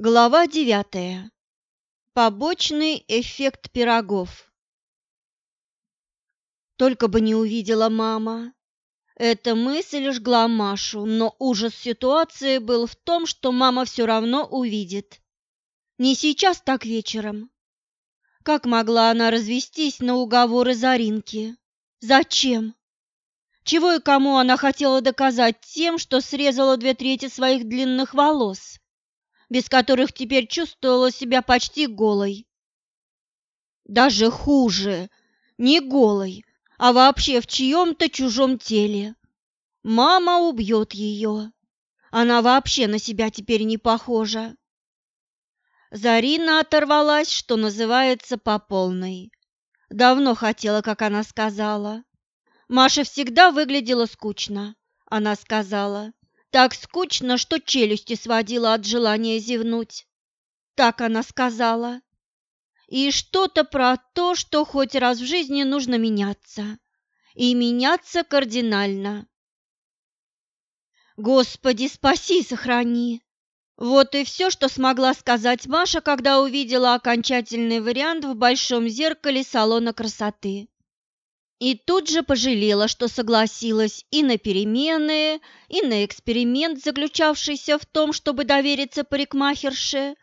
Глава девятая. Побочный эффект пирогов. Только бы не увидела мама. Эта мысль жгла Машу, но ужас ситуации был в том, что мама все равно увидит. Не сейчас, так вечером. Как могла она развестись на уговоры Заринки? Зачем? Чего и кому она хотела доказать тем, что срезала две трети своих длинных волос? Без которых теперь чувствовала себя почти голой. Даже хуже, не голой, а вообще в чьем-то чужом теле. Мама убьет ее. Она вообще на себя теперь не похожа. Зарина оторвалась, что называется, по полной. Давно хотела, как она сказала. Маша всегда выглядела скучно, она сказала. Так скучно, что челюсти сводила от желания зевнуть. Так она сказала. И что-то про то, что хоть раз в жизни нужно меняться. И меняться кардинально. Господи, спаси, сохрани. Вот и все, что смогла сказать Маша, когда увидела окончательный вариант в большом зеркале салона красоты. И тут же пожалела, что согласилась и на перемены, и на эксперимент, заключавшийся в том, чтобы довериться парикмахерше,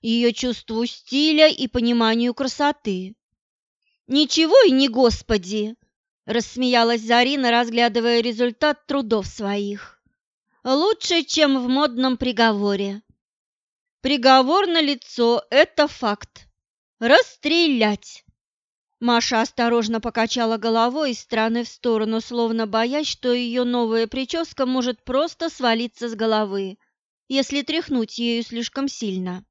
ее чувству стиля и пониманию красоты. «Ничего и не господи!» – рассмеялась Зарина, разглядывая результат трудов своих. «Лучше, чем в модном приговоре». «Приговор на лицо – это факт. Расстрелять!» Маша осторожно покачала головой из стороны в сторону, словно боясь, что ее новая прическа может просто свалиться с головы, если тряхнуть ею слишком сильно.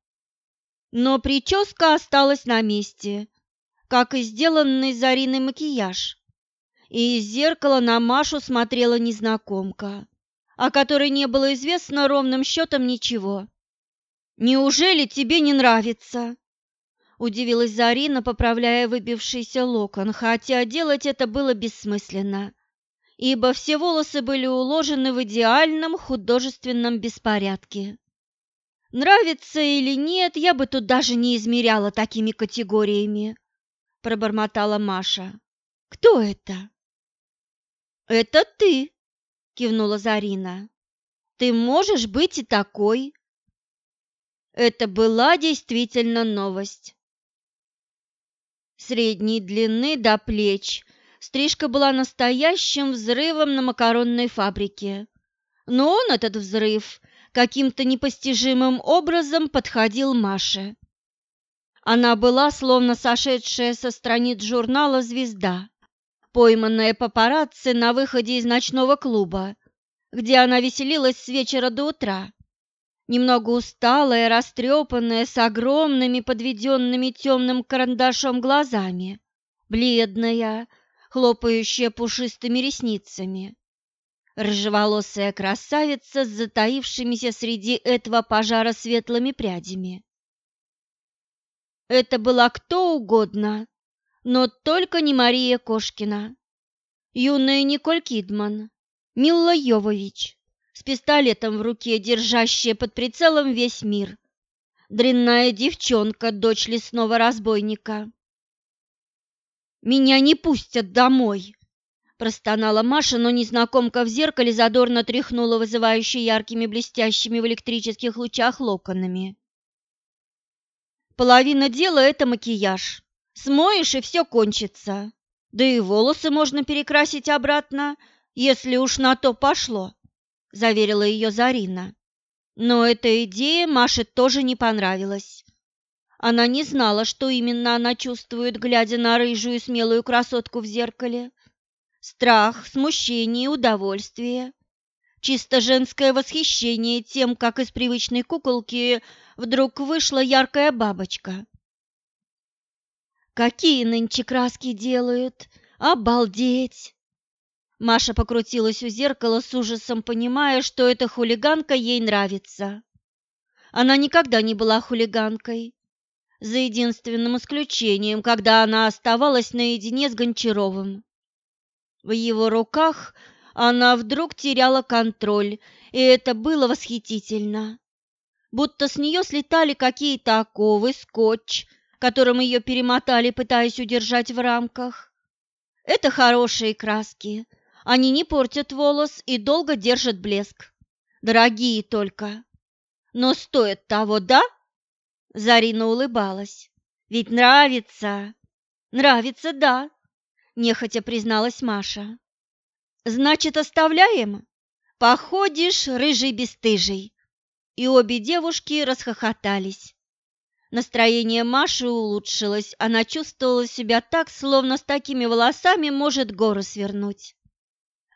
Но прическа осталась на месте, как и сделанный Зариной макияж. И из зеркала на Машу смотрела незнакомка, о которой не было известно ровным счетом ничего. «Неужели тебе не нравится?» Удивилась Зарина, поправляя выбившийся локон, хотя делать это было бессмысленно, ибо все волосы были уложены в идеальном художественном беспорядке. Нравится или нет, я бы тут даже не измеряла такими категориями, пробормотала Маша. Кто это? Это ты, кивнула Зарина. Ты можешь быть и такой. Это была действительно новость средней длины до плеч. Стрижка была настоящим взрывом на макаронной фабрике. Но он, этот взрыв, каким-то непостижимым образом подходил Маше. Она была словно сошедшая со страниц журнала «Звезда», пойманная папарацци на выходе из ночного клуба, где она веселилась с вечера до утра немного усталая, растрепанная, с огромными подведенными темным карандашом глазами, бледная, хлопающая пушистыми ресницами. Рыжеволосая красавица с затаившимися среди этого пожара светлыми прядями. Это была кто угодно, но только не Мария Кошкина. Юная Николь Кидман, Милла Йовович, с пистолетом в руке, держащая под прицелом весь мир. Дрянная девчонка, дочь лесного разбойника. «Меня не пустят домой!» Простонала Маша, но незнакомка в зеркале задорно тряхнула вызывающе яркими блестящими в электрических лучах локонами. «Половина дела — это макияж. Смоешь, и все кончится. Да и волосы можно перекрасить обратно, если уж на то пошло заверила ее Зарина. Но эта идея Маше тоже не понравилась. Она не знала, что именно она чувствует, глядя на рыжую смелую красотку в зеркале. Страх, смущение, удовольствие. Чисто женское восхищение тем, как из привычной куколки вдруг вышла яркая бабочка. «Какие нынче краски делают! Обалдеть!» Маша покрутилась у зеркала с ужасом, понимая, что эта хулиганка ей нравится. Она никогда не была хулиганкой, за единственным исключением, когда она оставалась наедине с Гончаровым. В его руках она вдруг теряла контроль, и это было восхитительно. будто с нее слетали какие-то оковы, скотч, которым ее перемотали, пытаясь удержать в рамках. Это хорошие краски. Они не портят волос и долго держат блеск. Дорогие только. Но стоят того, да? Зарина улыбалась. Ведь нравится. Нравится, да, нехотя призналась Маша. Значит, оставляем? Походишь, рыжий бесстыжий. И обе девушки расхохотались. Настроение Маши улучшилось, она чувствовала себя так, словно с такими волосами может гору свернуть.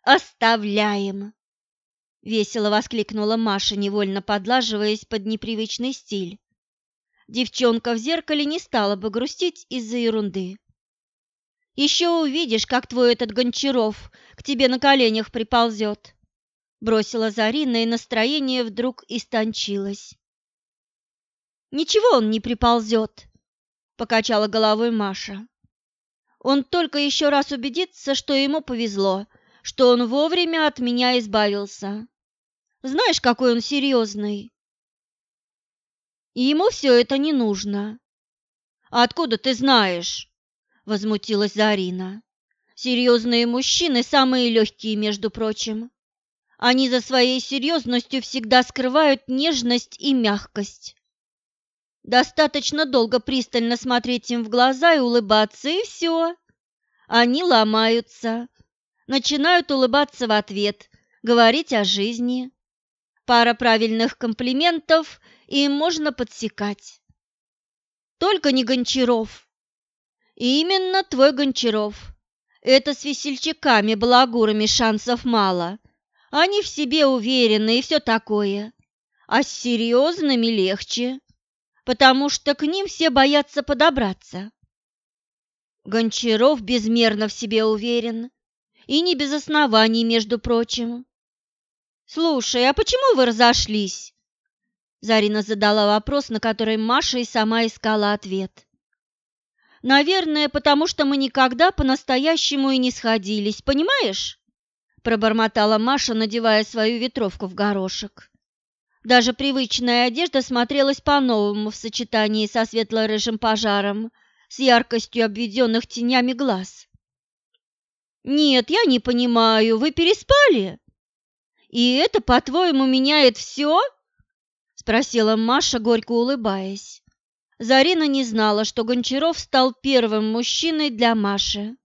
«Оставляем!» — весело воскликнула Маша, невольно подлаживаясь под непривычный стиль. Девчонка в зеркале не стала бы грустить из-за ерунды. «Еще увидишь, как твой этот Гончаров к тебе на коленях приползет!» Бросила Зарина, и настроение вдруг истончилось. «Ничего он не приползет», — покачала головой Маша. «Он только еще раз убедится, что ему повезло, что он вовремя от меня избавился. Знаешь, какой он серьезный. Ему все это не нужно». «А откуда ты знаешь?» — возмутилась Зарина. «Серьезные мужчины самые легкие, между прочим. Они за своей серьезностью всегда скрывают нежность и мягкость. Достаточно долго пристально смотреть им в глаза и улыбаться, и все. Они ломаются, начинают улыбаться в ответ, говорить о жизни. Пара правильных комплиментов, и можно подсекать. Только не Гончаров. Именно твой Гончаров. Это с весельчаками-балагурами шансов мало. Они в себе уверены и все такое. А с серьезными легче потому что к ним все боятся подобраться. Гончаров безмерно в себе уверен, и не без оснований, между прочим. «Слушай, а почему вы разошлись?» Зарина задала вопрос, на который Маша и сама искала ответ. «Наверное, потому что мы никогда по-настоящему и не сходились, понимаешь?» пробормотала Маша, надевая свою ветровку в горошек. Даже привычная одежда смотрелась по-новому в сочетании со светло-рыжим пожаром, с яркостью обведенных тенями глаз. «Нет, я не понимаю, вы переспали? И это, по-твоему, меняет все?» – спросила Маша, горько улыбаясь. Зарина не знала, что Гончаров стал первым мужчиной для Маши.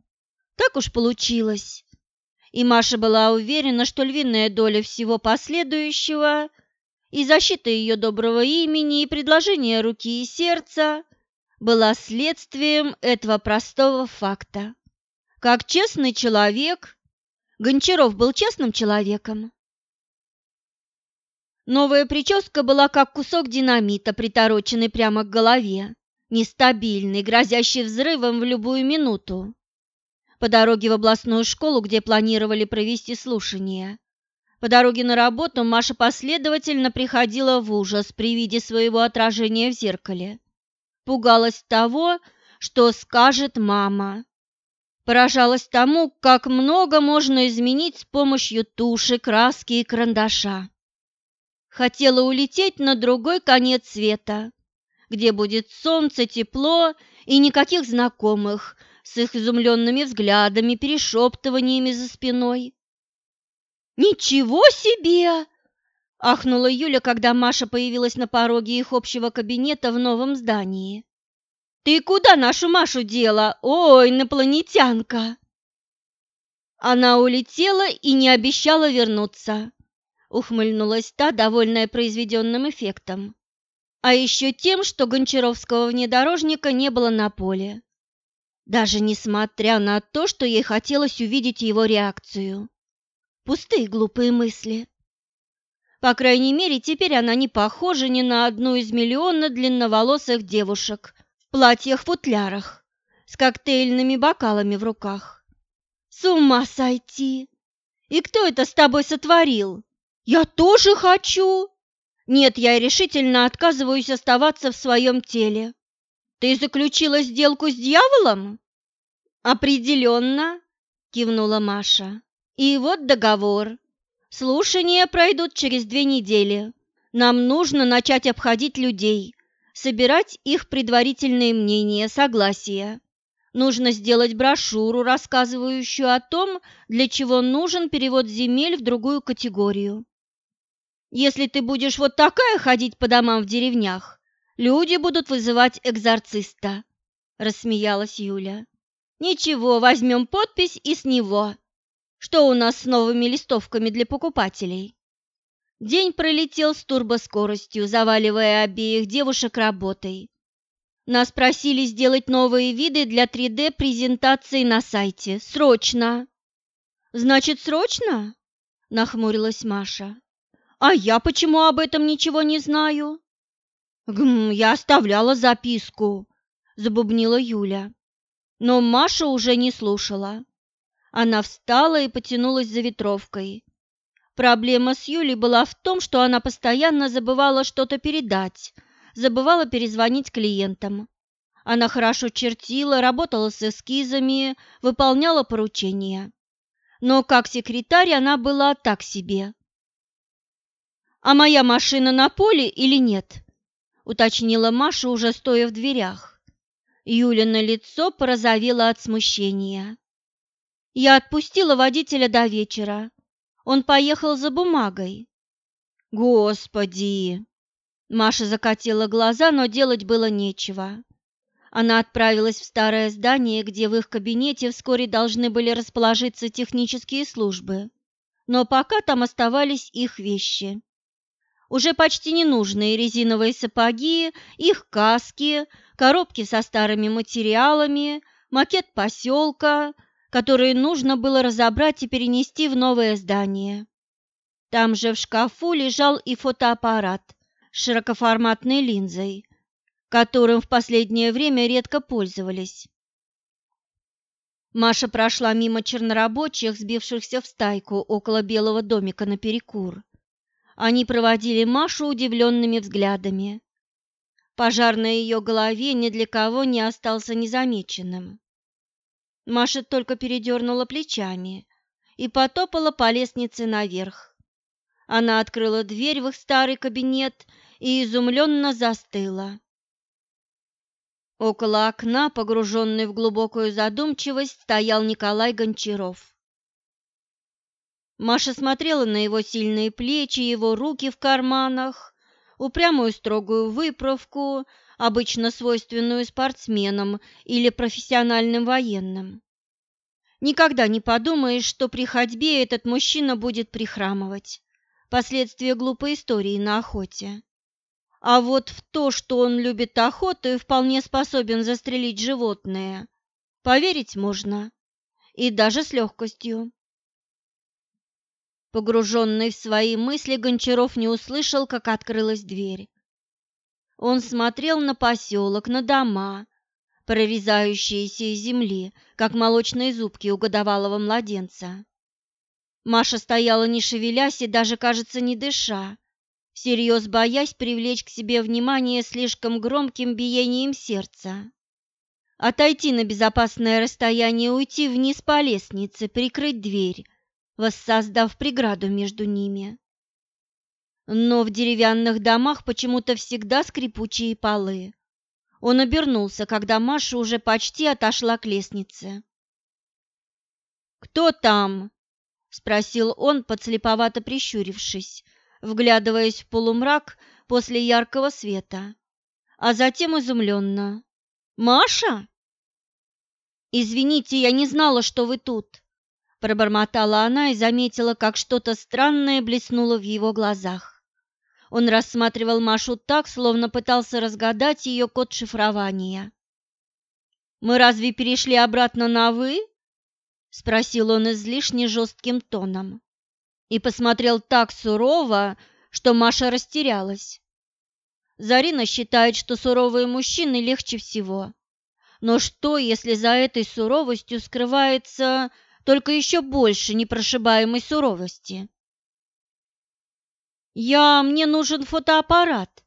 Так уж получилось. И Маша была уверена, что львиная доля всего последующего – и защита ее доброго имени, и предложение руки и сердца была следствием этого простого факта. Как честный человек, Гончаров был честным человеком. Новая прическа была как кусок динамита, притороченный прямо к голове, нестабильный, грозящий взрывом в любую минуту. По дороге в областную школу, где планировали провести слушание, по дороге на работу Маша последовательно приходила в ужас при виде своего отражения в зеркале. Пугалась того, что скажет мама. Поражалась тому, как много можно изменить с помощью туши, краски и карандаша. Хотела улететь на другой конец света, где будет солнце, тепло и никаких знакомых с их изумленными взглядами, перешептываниями за спиной. «Ничего себе!» – ахнула Юля, когда Маша появилась на пороге их общего кабинета в новом здании. «Ты куда нашу Машу дела? Ой, инопланетянка!» Она улетела и не обещала вернуться, ухмыльнулась та, довольная произведенным эффектом. А еще тем, что гончаровского внедорожника не было на поле. Даже несмотря на то, что ей хотелось увидеть его реакцию. Пустые глупые мысли. По крайней мере, теперь она не похожа ни на одну из миллиона длинноволосых девушек платьях-футлярах с коктейльными бокалами в руках. С ума сойти! И кто это с тобой сотворил? Я тоже хочу! Нет, я решительно отказываюсь оставаться в своем теле. Ты заключила сделку с дьяволом? Определенно, кивнула Маша. И вот договор. Слушания пройдут через две недели. Нам нужно начать обходить людей, собирать их предварительные мнения, согласия. Нужно сделать брошюру, рассказывающую о том, для чего нужен перевод земель в другую категорию. Если ты будешь вот такая ходить по домам в деревнях, люди будут вызывать экзорциста, рассмеялась Юля. Ничего, возьмем подпись и с него. Что у нас с новыми листовками для покупателей? День пролетел с турбоскоростью, заваливая обеих девушек работой. Нас просили сделать новые виды для 3D-презентации на сайте. Срочно!» «Значит, срочно?» – нахмурилась Маша. «А я почему об этом ничего не знаю?» «Гм, я оставляла записку», – забубнила Юля. Но Маша уже не слушала. Она встала и потянулась за ветровкой. Проблема с Юлей была в том, что она постоянно забывала что-то передать, забывала перезвонить клиентам. Она хорошо чертила, работала с эскизами, выполняла поручения. Но как секретарь она была так себе. «А моя машина на поле или нет?» – уточнила Маша, уже стоя в дверях. Юлина лицо порозовело от смущения. «Я отпустила водителя до вечера. Он поехал за бумагой. Господи! Маша закатила глаза, но делать было нечего. Она отправилась в старое здание, где в их кабинете вскоре должны были расположиться технические службы. Но пока там оставались их вещи. Уже почти ненужные резиновые сапоги, их каски, коробки со старыми материалами, макет поселка, которые нужно было разобрать и перенести в новое здание. Там же в шкафу лежал и фотоаппарат с широкоформатной линзой, которым в последнее время редко пользовались. Маша прошла мимо чернорабочих, сбившихся в стайку около белого домика на перекур. Они проводили Машу удивленными взглядами. Пожар на ее голове ни для кого не остался незамеченным. Маша только передернула плечами и потопала по лестнице наверх. Она открыла дверь в их старый кабинет и изумленно застыла. Около окна, погруженный в глубокую задумчивость, стоял Николай Гончаров. Маша смотрела на его сильные плечи, его руки в карманах, упрямую строгую выправку, обычно свойственную спортсменам или профессиональным военным. Никогда не подумаешь, что при ходьбе этот мужчина будет прихрамывать. Последствия глупой истории на охоте. А вот в то, что он любит охоту и вполне способен застрелить животное, поверить можно. И даже с легкостью. Погруженный в свои мысли, Гончаров не услышал, как открылась дверь. Он смотрел на поселок, на дома, прорезающиеся из земли, как молочные зубки у годовалого младенца. Маша стояла не шевелясь и даже, кажется, не дыша, всерьез боясь привлечь к себе внимание слишком громким биением сердца. Отойти на безопасное расстояние, уйти вниз по лестнице, прикрыть дверь, воссоздав преграду между ними но в деревянных домах почему-то всегда скрипучие полы. Он обернулся, когда Маша уже почти отошла к лестнице. «Кто там?» – спросил он, подслеповато прищурившись, вглядываясь в полумрак после яркого света, а затем изумленно. «Маша?» «Извините, я не знала, что вы тут», – пробормотала она и заметила, как что-то странное блеснуло в его глазах. Он рассматривал Машу так, словно пытался разгадать ее код шифрования. «Мы разве перешли обратно на «вы»?» – спросил он излишне жестким тоном. И посмотрел так сурово, что Маша растерялась. Зарина считает, что суровые мужчины легче всего. Но что, если за этой суровостью скрывается только еще больше непрошибаемой суровости? «Я... мне нужен фотоаппарат».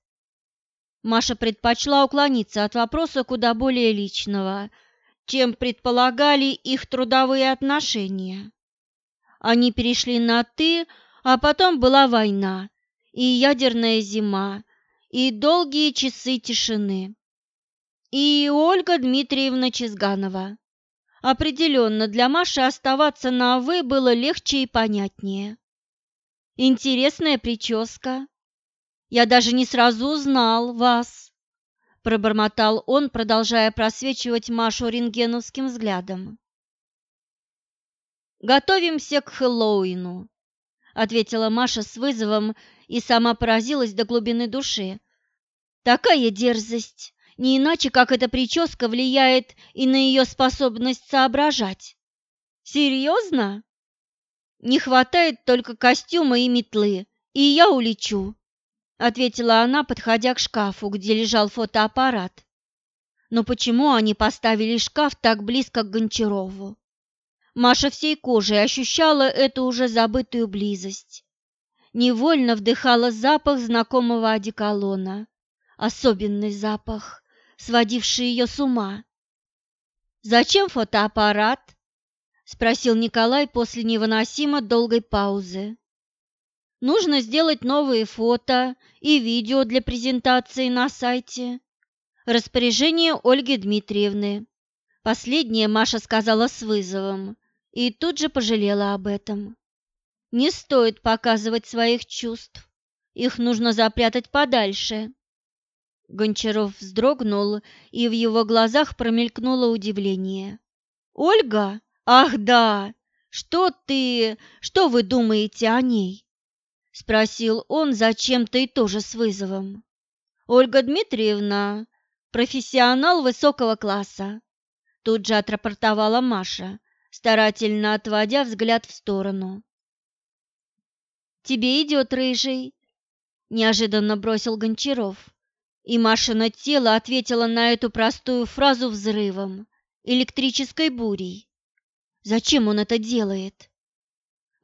Маша предпочла уклониться от вопроса куда более личного, чем предполагали их трудовые отношения. Они перешли на «ты», а потом была война, и ядерная зима, и долгие часы тишины. И Ольга Дмитриевна Чизганова. Определенно, для Маши оставаться на «вы» было легче и понятнее. Интересная прическа. Я даже не сразу узнал вас, пробормотал он, продолжая просвечивать Машу рентгеновским взглядом. Готовимся к Хэллоуину, ответила Маша с вызовом и сама поразилась до глубины души. Такая дерзость, не иначе как эта прическа влияет и на ее способность соображать. Серьезно? Не хватает только костюма и метлы, и я улечу, ответила она, подходя к шкафу, где лежал фотоаппарат. Но почему они поставили шкаф так близко к Гончарову? Маша всей кожей ощущала эту уже забытую близость. Невольно вдыхала запах знакомого одеколона. Особенный запах, сводивший ее с ума. «Зачем фотоаппарат?» Спросил Николай после невыносимо долгой паузы. Нужно сделать новые фото и видео для презентации на сайте. Распоряжение Ольги Дмитриевны. Последнее Маша сказала с вызовом и тут же пожалела об этом. Не стоит показывать своих чувств. Их нужно запрятать подальше. Гончаров вздрогнул, и в его глазах промелькнуло удивление. «Ольга? «Ах, да! Что ты... Что вы думаете о ней?» — спросил он зачем-то и тоже с вызовом. «Ольга Дмитриевна — профессионал высокого класса», — тут же отрапортовала Маша, старательно отводя взгляд в сторону. «Тебе идет рыжий», — неожиданно бросил Гончаров, и Машина тело ответило на эту простую фразу взрывом, электрической бурей. Зачем он это делает?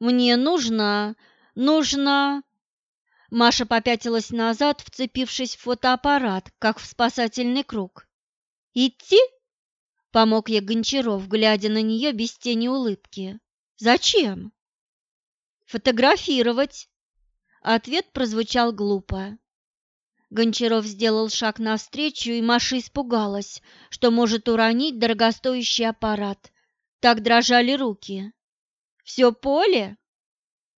Мне нужно, нужно... Маша попятилась назад, вцепившись в фотоаппарат, как в спасательный круг. «Идти?» — помог ей Гончаров, глядя на нее без тени улыбки. «Зачем?» «Фотографировать!» Ответ прозвучал глупо. Гончаров сделал шаг навстречу, и Маша испугалась, что может уронить дорогостоящий аппарат, так дрожали руки. «Все поле?»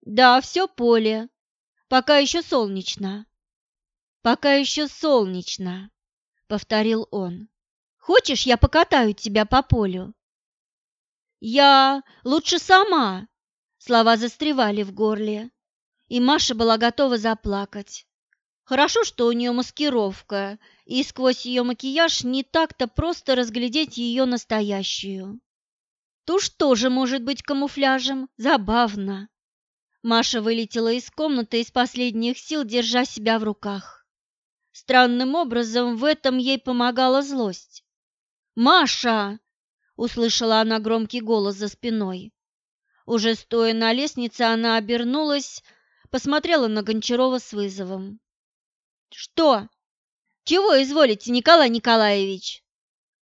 «Да, все поле. Пока еще солнечно». «Пока еще солнечно», — повторил он. «Хочешь, я покатаю тебя по полю?» «Я лучше сама!» Слова застревали в горле, и Маша была готова заплакать. Хорошо, что у нее маскировка, и сквозь ее макияж не так-то просто разглядеть ее настоящую. Тушь тоже может быть камуфляжем. Забавно. Маша вылетела из комнаты из последних сил, держа себя в руках. Странным образом в этом ей помогала злость. «Маша!» — услышала она громкий голос за спиной. Уже стоя на лестнице, она обернулась, посмотрела на Гончарова с вызовом. «Что? Чего изволите, Николай Николаевич?»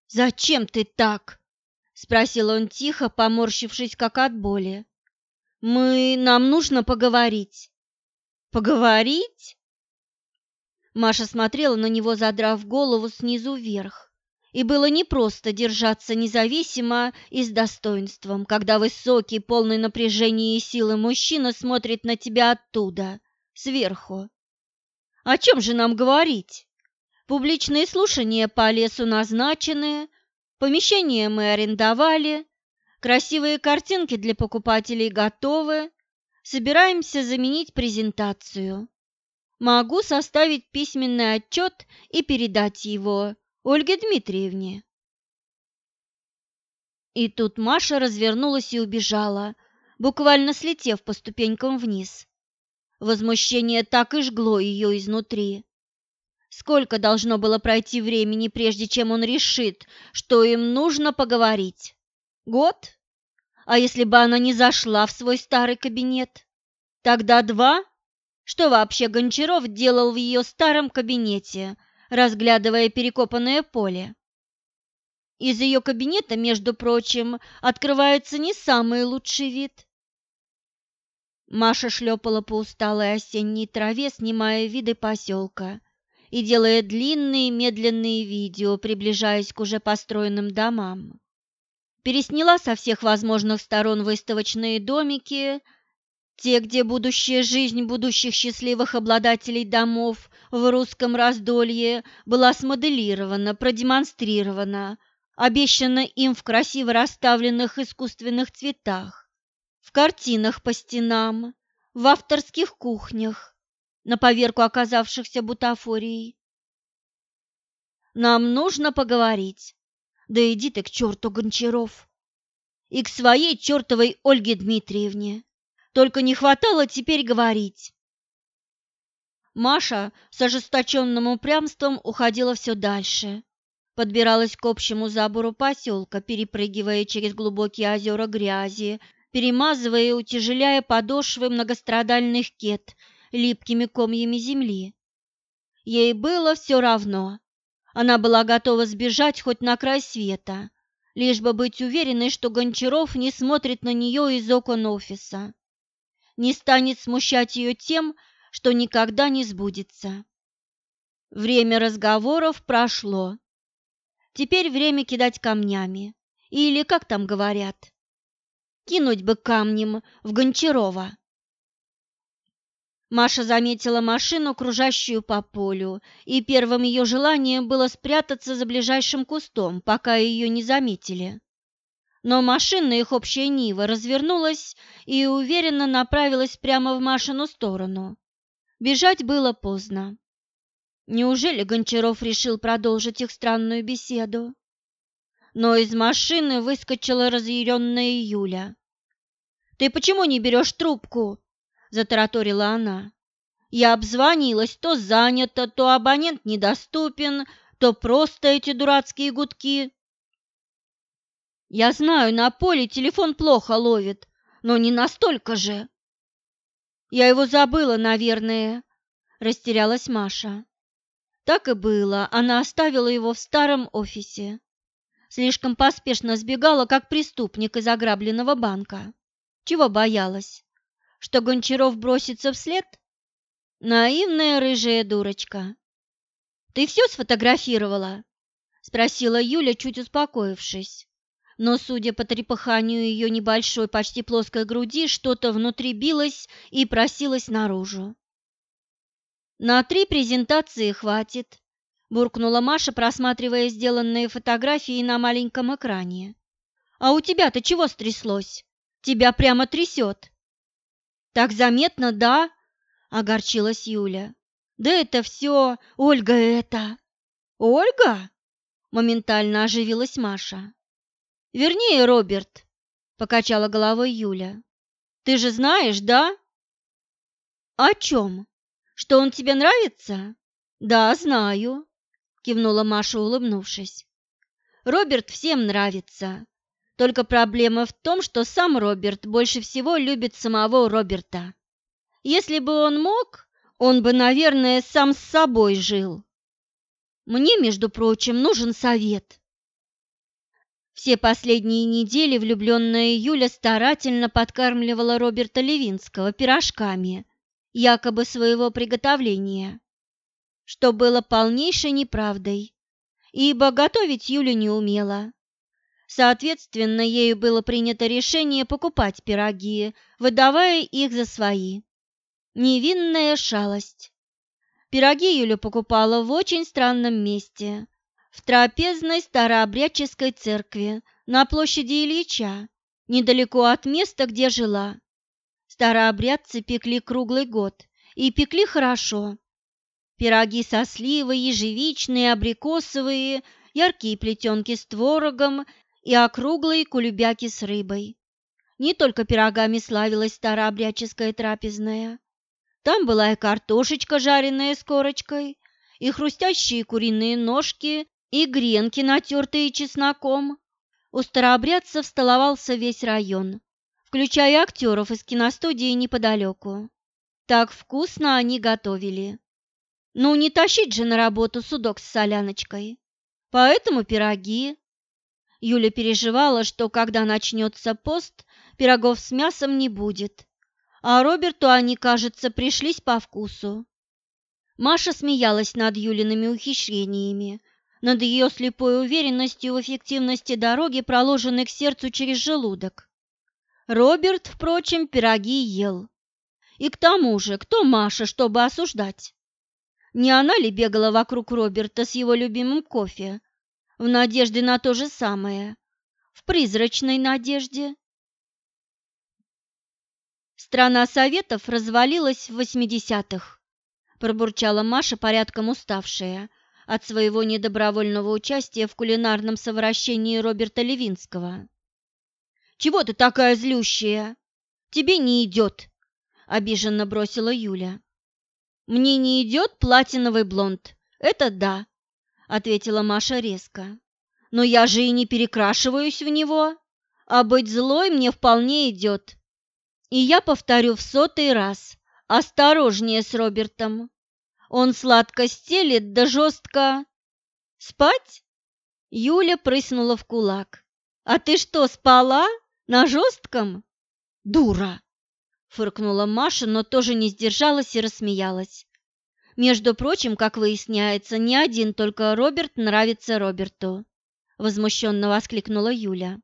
«Зачем ты так?» Спросил он тихо, поморщившись как от боли. Мы нам нужно поговорить. Поговорить? Маша смотрела на него, задрав голову снизу вверх. И было непросто держаться независимо и с достоинством, когда высокий, полный напряжения и силы мужчина смотрит на тебя оттуда, сверху. О чем же нам говорить? Публичные слушания по лесу назначены, Помещение мы арендовали, красивые картинки для покупателей готовы, собираемся заменить презентацию. Могу составить письменный отчет и передать его Ольге Дмитриевне. И тут Маша развернулась и убежала, буквально слетев по ступенькам вниз. Возмущение так и жгло ее изнутри. Сколько должно было пройти времени, прежде чем он решит, что им нужно поговорить? Год? А если бы она не зашла в свой старый кабинет? Тогда два? Что вообще Гончаров делал в ее старом кабинете, разглядывая перекопанное поле? Из ее кабинета, между прочим, открывается не самый лучший вид. Маша шлепала по усталой осенней траве, снимая виды поселка и делая длинные медленные видео, приближаясь к уже построенным домам. Пересняла со всех возможных сторон выставочные домики, те, где будущая жизнь будущих счастливых обладателей домов в русском раздолье была смоделирована, продемонстрирована, обещана им в красиво расставленных искусственных цветах, в картинах по стенам, в авторских кухнях, на поверку оказавшихся бутафорией. «Нам нужно поговорить. Да иди ты к черту, Гончаров!» «И к своей чертовой Ольге Дмитриевне!» Только не хватало теперь говорить. Маша с ожесточенным упрямством уходила все дальше, подбиралась к общему забору поселка, перепрыгивая через глубокие озера грязи, перемазывая и утяжеляя подошвы многострадальных кет липкими комьями земли. Ей было все равно. Она была готова сбежать хоть на край света, лишь бы быть уверенной, что Гончаров не смотрит на нее из окон офиса не станет смущать ее тем, что никогда не сбудется. Время разговоров прошло. Теперь время кидать камнями. Или, как там говорят, кинуть бы камнем в Гончарова. Маша заметила машину, кружащую по полю, и первым ее желанием было спрятаться за ближайшим кустом, пока ее не заметили но машина их общая Нива развернулась и уверенно направилась прямо в Машину сторону. Бежать было поздно. Неужели Гончаров решил продолжить их странную беседу? Но из машины выскочила разъяренная Юля. «Ты почему не берешь трубку?» – затараторила она. «Я обзвонилась, то занято, то абонент недоступен, то просто эти дурацкие гудки. Я знаю, на поле телефон плохо ловит, но не настолько же. Я его забыла, наверное, растерялась Маша. Так и было, она оставила его в старом офисе. Слишком поспешно сбегала, как преступник из ограбленного банка. Чего боялась? Что Гончаров бросится вслед? Наивная рыжая дурочка. «Ты все сфотографировала?» – спросила Юля, чуть успокоившись но, судя по трепыханию ее небольшой, почти плоской груди, что-то внутри билось и просилось наружу. «На три презентации хватит», – буркнула Маша, просматривая сделанные фотографии на маленьком экране. «А у тебя-то чего стряслось? Тебя прямо трясет». «Так заметно, да?» – огорчилась Юля. «Да это все Ольга это!» «Ольга?» – моментально оживилась Маша. Вернее, Роберт, покачала головой Юля. Ты же знаешь, да? О чем? Что он тебе нравится? Да, знаю, кивнула Маша, улыбнувшись. Роберт всем нравится. Только проблема в том, что сам Роберт больше всего любит самого Роберта. Если бы он мог, он бы, наверное, сам с собой жил. Мне, между прочим, нужен совет. Все последние недели влюбленная Юля старательно подкармливала Роберта Левинского пирожками, якобы своего приготовления, что было полнейшей неправдой, ибо готовить Юля не умела. Соответственно, ею было принято решение покупать пироги, выдавая их за свои. Невинная шалость. Пироги Юля покупала в очень странном месте – в трапезной старообрядческой церкви на площади Ильича, недалеко от места, где жила. Старообрядцы пекли круглый год и пекли хорошо. Пироги со сливой, ежевичные, абрикосовые, яркие плетенки с творогом и округлые кулебяки с рыбой. Не только пирогами славилась старообрядческая трапезная. Там была и картошечка, жареная с корочкой, и хрустящие куриные ножки и гренки, натертые чесноком. У старообрядцев столовался весь район, включая актеров из киностудии неподалеку. Так вкусно они готовили. Ну, не тащить же на работу судок с соляночкой. Поэтому пироги. Юля переживала, что когда начнется пост, пирогов с мясом не будет. а Роберту они, кажется, пришлись по вкусу. Маша смеялась над Юлиными ухищрениями, над ее слепой уверенностью в эффективности дороги, проложенной к сердцу через желудок. Роберт, впрочем, пироги ел. И к тому же, кто Маша, чтобы осуждать? Не она ли бегала вокруг Роберта с его любимым кофе, в надежде на то же самое, в призрачной надежде? Страна Советов развалилась в восьмидесятых, пробурчала Маша, порядком уставшая от своего недобровольного участия в кулинарном совращении Роберта Левинского. «Чего ты такая злющая? Тебе не идет!» – обиженно бросила Юля. «Мне не идет платиновый блонд, это да», – ответила Маша резко. «Но я же и не перекрашиваюсь в него, а быть злой мне вполне идет. И я повторю в сотый раз, осторожнее с Робертом. Он сладко стелет, да жестко... Спать? Юля прыснула в кулак. А ты что, спала? На жестком? Дура! Фыркнула Маша, но тоже не сдержалась и рассмеялась. Между прочим, как выясняется, не один только Роберт нравится Роберту. Возмущенно воскликнула Юля.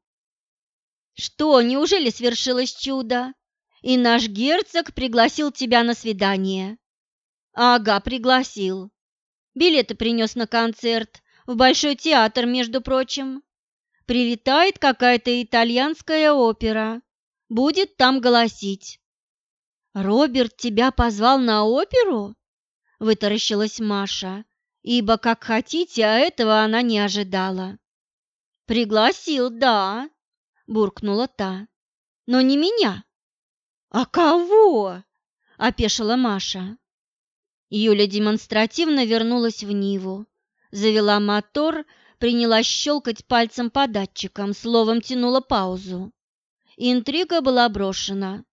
Что, неужели свершилось чудо? и наш герцог пригласил тебя на свидание». «Ага, пригласил. Билеты принес на концерт, в Большой театр, между прочим. Прилетает какая-то итальянская опера, будет там голосить». «Роберт тебя позвал на оперу?» – вытаращилась Маша, ибо, как хотите, а этого она не ожидала. «Пригласил, да», – буркнула та, – «но не меня». «А кого?» – опешила Маша. Юля демонстративно вернулась в Ниву, завела мотор, принялась щелкать пальцем по датчикам, словом тянула паузу. Интрига была брошена,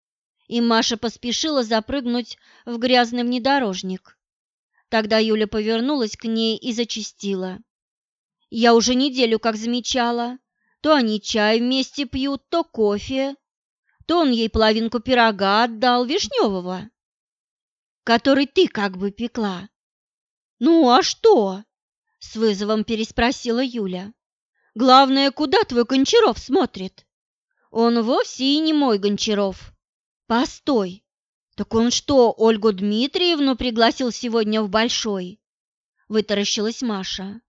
и Маша поспешила запрыгнуть в грязный внедорожник. Тогда Юля повернулась к ней и зачастила. «Я уже неделю как замечала, то они чай вместе пьют, то кофе, то он ей половинку пирога отдал вишневого, который ты как бы пекла. Ну, а что? С вызовом переспросила Юля. Главное, куда твой Гончаров смотрит? Он вовсе и не мой Гончаров. Постой, так он что, Ольгу Дмитриевну пригласил сегодня в Большой? Вытаращилась Маша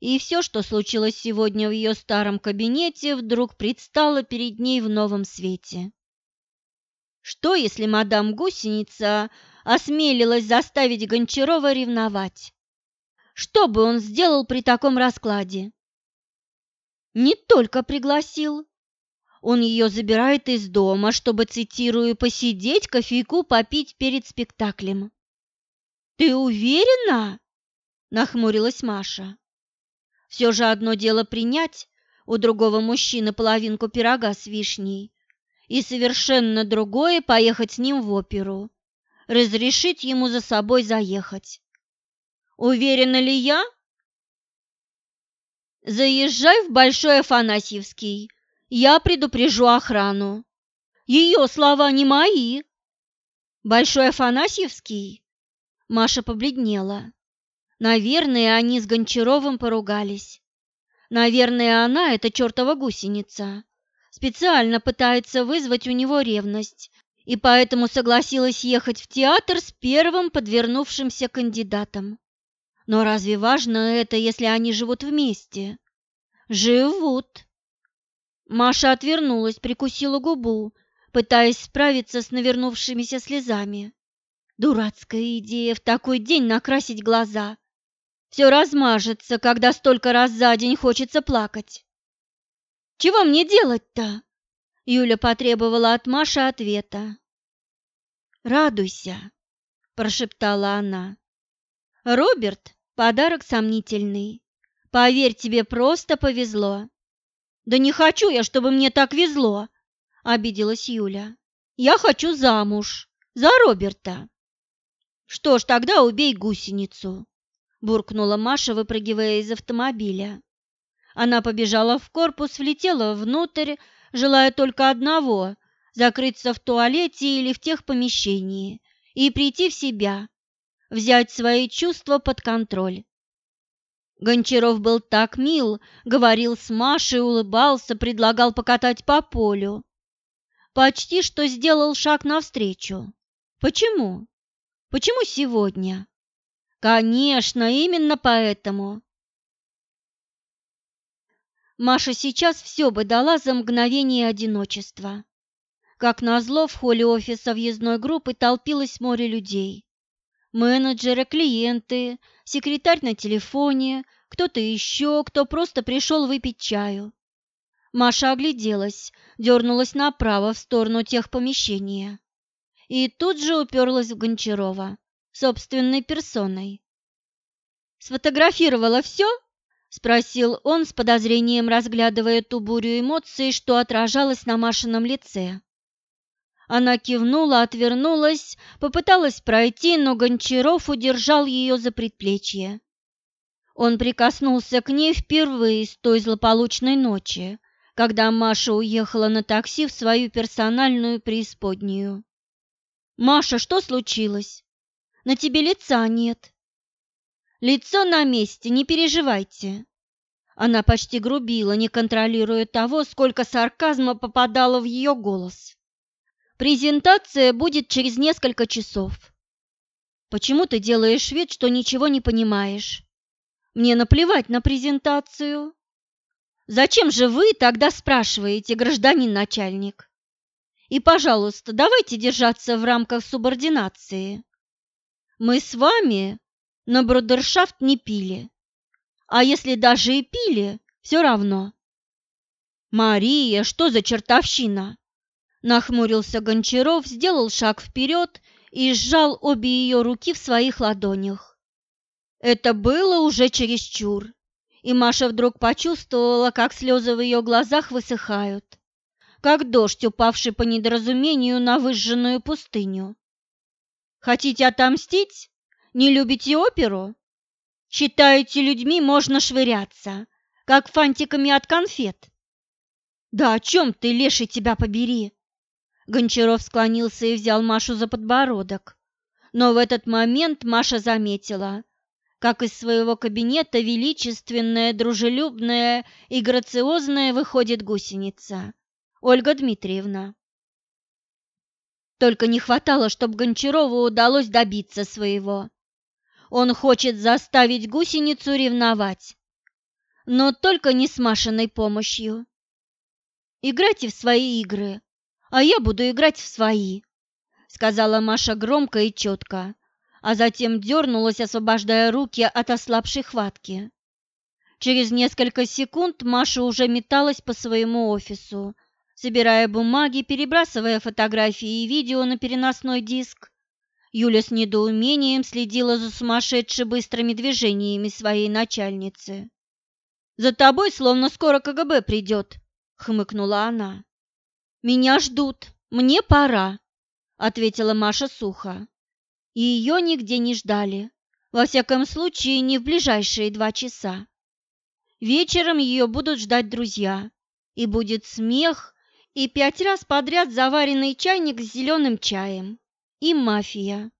и все, что случилось сегодня в ее старом кабинете, вдруг предстало перед ней в новом свете. Что, если мадам Гусеница осмелилась заставить Гончарова ревновать? Что бы он сделал при таком раскладе? Не только пригласил. Он ее забирает из дома, чтобы, цитирую, посидеть, кофейку попить перед спектаклем. «Ты уверена?» – нахмурилась Маша. Все же одно дело принять у другого мужчины половинку пирога с вишней, и совершенно другое поехать с ним в оперу, разрешить ему за собой заехать. Уверена ли я? Заезжай в Большой Афанасьевский, я предупрежу охрану. Ее слова не мои. Большой Афанасьевский? Маша побледнела. Наверное, они с Гончаровым поругались. Наверное, она, эта чертова гусеница, специально пытается вызвать у него ревность, и поэтому согласилась ехать в театр с первым подвернувшимся кандидатом. Но разве важно это, если они живут вместе? Живут. Маша отвернулась, прикусила губу, пытаясь справиться с навернувшимися слезами. Дурацкая идея в такой день накрасить глаза все размажется, когда столько раз за день хочется плакать. Чего мне делать-то? Юля потребовала от Маши ответа. Радуйся, прошептала она. Роберт подарок сомнительный. Поверь, тебе просто повезло. Да не хочу я, чтобы мне так везло, обиделась Юля. Я хочу замуж за Роберта. Что ж, тогда убей гусеницу буркнула Маша, выпрыгивая из автомобиля. Она побежала в корпус, влетела внутрь, желая только одного закрыться в туалете или в тех помещении и прийти в себя, взять свои чувства под контроль. Гончаров был так мил, говорил с Машей, улыбался, предлагал покатать по полю. Почти что сделал шаг навстречу. Почему? Почему сегодня? Конечно, именно поэтому. Маша сейчас все бы дала за мгновение одиночества. Как назло, в холле офиса въездной группы толпилось море людей. Менеджеры, клиенты, секретарь на телефоне, кто-то еще, кто просто пришел выпить чаю. Маша огляделась, дернулась направо в сторону тех помещения и тут же уперлась в Гончарова, собственной персоной. «Сфотографировала все?» – спросил он с подозрением, разглядывая ту бурю эмоций, что отражалось на Машином лице. Она кивнула, отвернулась, попыталась пройти, но Гончаров удержал ее за предплечье. Он прикоснулся к ней впервые с той злополучной ночи, когда Маша уехала на такси в свою персональную преисподнюю. «Маша, что случилось? На тебе лица нет». «Лицо на месте, не переживайте». Она почти грубила, не контролируя того, сколько сарказма попадало в ее голос. Презентация будет через несколько часов. Почему ты делаешь вид, что ничего не понимаешь? Мне наплевать на презентацию. Зачем же вы тогда спрашиваете, гражданин начальник? И, пожалуйста, давайте держаться в рамках субординации. Мы с вами на брудершафт не пили. А если даже и пили, все равно. Мария, что за чертовщина? Нахмурился Гончаров, сделал шаг вперед и сжал обе ее руки в своих ладонях. Это было уже чересчур, и Маша вдруг почувствовала, как слезы в ее глазах высыхают, как дождь, упавший по недоразумению на выжженную пустыню. «Хотите отомстить? Не любите оперу? Считаете, людьми можно швыряться, как фантиками от конфет?» «Да о чем ты, леший, тебя побери?» Гончаров склонился и взял Машу за подбородок. Но в этот момент Маша заметила, как из своего кабинета величественная, дружелюбная и грациозная выходит гусеница. Ольга Дмитриевна. Только не хватало, чтобы Гончарову удалось добиться своего. Он хочет заставить гусеницу ревновать, но только не с Машиной помощью. Играйте в свои игры, а я буду играть в свои», — сказала Маша громко и четко, а затем дернулась, освобождая руки от ослабшей хватки. Через несколько секунд Маша уже металась по своему офису, собирая бумаги, перебрасывая фотографии и видео на переносной диск. Юля с недоумением следила за сумасшедшими быстрыми движениями своей начальницы. «За тобой словно скоро КГБ придет», — хмыкнула она. «Меня ждут, мне пора», — ответила Маша сухо. И ее нигде не ждали, во всяком случае не в ближайшие два часа. Вечером ее будут ждать друзья, и будет смех, и пять раз подряд заваренный чайник с зеленым чаем, и мафия.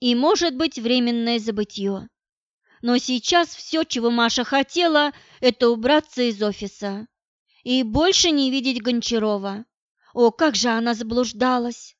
И, может быть, временное забытье. Но сейчас все, чего Маша хотела, это убраться из офиса и больше не видеть Гончарова. О, как же она заблуждалась!